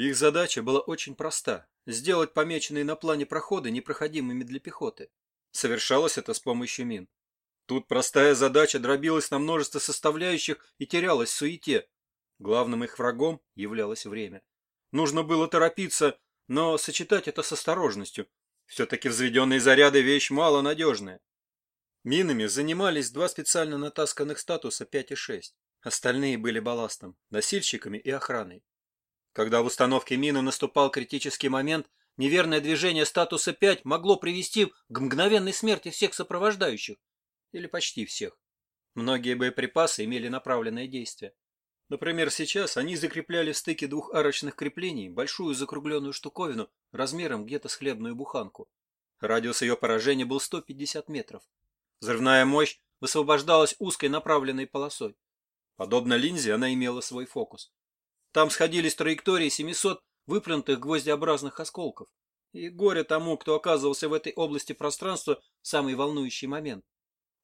Их задача была очень проста – сделать помеченные на плане проходы непроходимыми для пехоты. Совершалось это с помощью мин. Тут простая задача дробилась на множество составляющих и терялась в суете. Главным их врагом являлось время. Нужно было торопиться, но сочетать это с осторожностью. Все-таки взведенные заряды – вещь малонадежная. Минами занимались два специально натасканных статуса 5 и 6. Остальные были балластом, носильщиками и охраной. Когда в установке мины наступал критический момент, неверное движение статуса 5 могло привести к мгновенной смерти всех сопровождающих. Или почти всех. Многие боеприпасы имели направленное действие. Например, сейчас они закрепляли в стыке двух арочных креплений большую закругленную штуковину размером где-то с хлебную буханку. Радиус ее поражения был 150 метров. Взрывная мощь высвобождалась узкой направленной полосой. Подобно линзе, она имела свой фокус. Там сходились траектории 700 выплюнутых гвоздеобразных осколков. И горе тому, кто оказывался в этой области пространства в самый волнующий момент.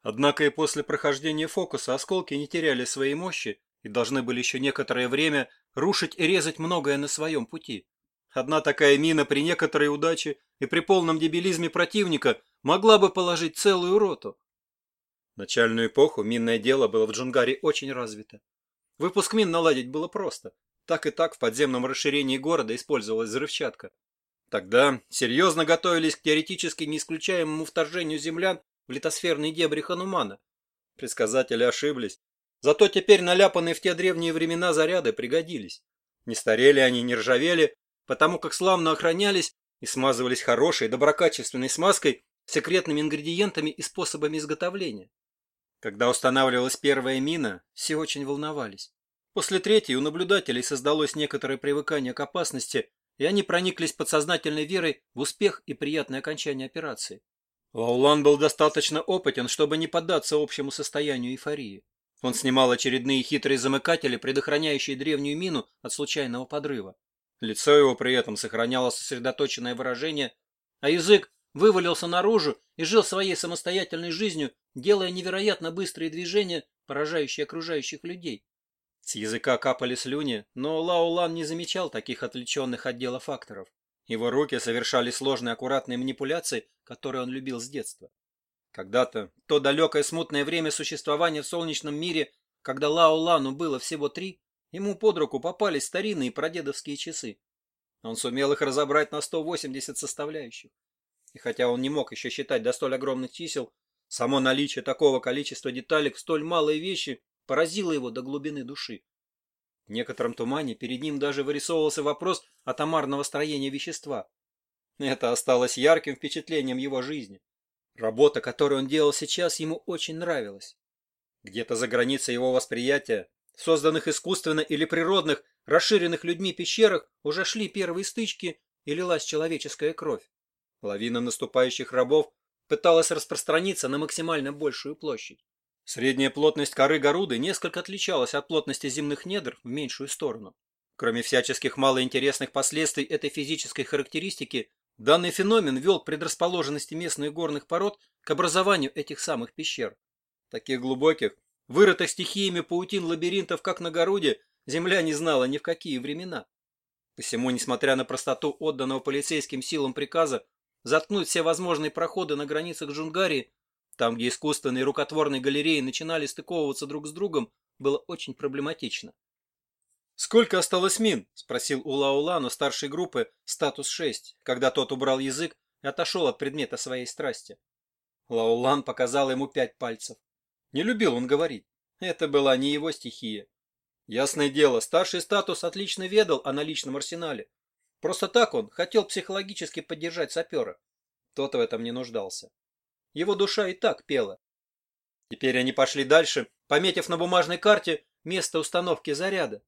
Однако и после прохождения фокуса осколки не теряли своей мощи и должны были еще некоторое время рушить и резать многое на своем пути. Одна такая мина при некоторой удаче и при полном дебилизме противника могла бы положить целую роту. В начальную эпоху минное дело было в Джунгаре очень развито. Выпуск мин наладить было просто. Так и так в подземном расширении города использовалась взрывчатка. Тогда серьезно готовились к теоретически неисключаемому вторжению землян в литосферные дебри Ханумана. Предсказатели ошиблись. Зато теперь наляпанные в те древние времена заряды пригодились. Не старели они, не ржавели, потому как славно охранялись и смазывались хорошей, доброкачественной смазкой, секретными ингредиентами и способами изготовления. Когда устанавливалась первая мина, все очень волновались. После третьей у наблюдателей создалось некоторое привыкание к опасности, и они прониклись подсознательной верой в успех и приятное окончание операции. Лаулан был достаточно опытен, чтобы не поддаться общему состоянию эйфории. Он снимал очередные хитрые замыкатели, предохраняющие древнюю мину от случайного подрыва. Лицо его при этом сохраняло сосредоточенное выражение, а язык вывалился наружу и жил своей самостоятельной жизнью, делая невероятно быстрые движения, поражающие окружающих людей. С языка капали слюни, но Лаулан не замечал таких отвлеченных от дела факторов. Его руки совершали сложные аккуратные манипуляции, которые он любил с детства. Когда-то, то далекое смутное время существования в солнечном мире, когда Лаулану было всего три, ему под руку попались старинные прадедовские часы. Он сумел их разобрать на 180 составляющих. И хотя он не мог еще считать до столь огромных чисел, само наличие такого количества деталек в столь малой вещи поразило его до глубины души. В некотором тумане перед ним даже вырисовывался вопрос атомарного строения вещества. Это осталось ярким впечатлением его жизни. Работа, которую он делал сейчас, ему очень нравилась. Где-то за границей его восприятия, созданных искусственно или природных, расширенных людьми пещерах, уже шли первые стычки и лилась человеческая кровь. Лавина наступающих рабов пыталась распространиться на максимально большую площадь. Средняя плотность коры Горуды несколько отличалась от плотности земных недр в меньшую сторону. Кроме всяческих малоинтересных последствий этой физической характеристики, данный феномен вел к предрасположенности местных горных пород к образованию этих самых пещер. Таких глубоких, вырытых стихиями паутин лабиринтов, как на Горуде, земля не знала ни в какие времена. Посему, несмотря на простоту отданного полицейским силам приказа заткнуть все возможные проходы на границах Джунгарии, там, где искусственные рукотворные галереи начинали стыковываться друг с другом, было очень проблематично. «Сколько осталось мин?» – спросил Улаулану старшей группы «Статус 6», когда тот убрал язык и отошел от предмета своей страсти. Лаулан показал ему пять пальцев. Не любил он говорить. Это была не его стихия. Ясное дело, старший статус отлично ведал о наличном арсенале. Просто так он хотел психологически поддержать сапера. Тот в этом не нуждался. Его душа и так пела. Теперь они пошли дальше, пометив на бумажной карте место установки заряда.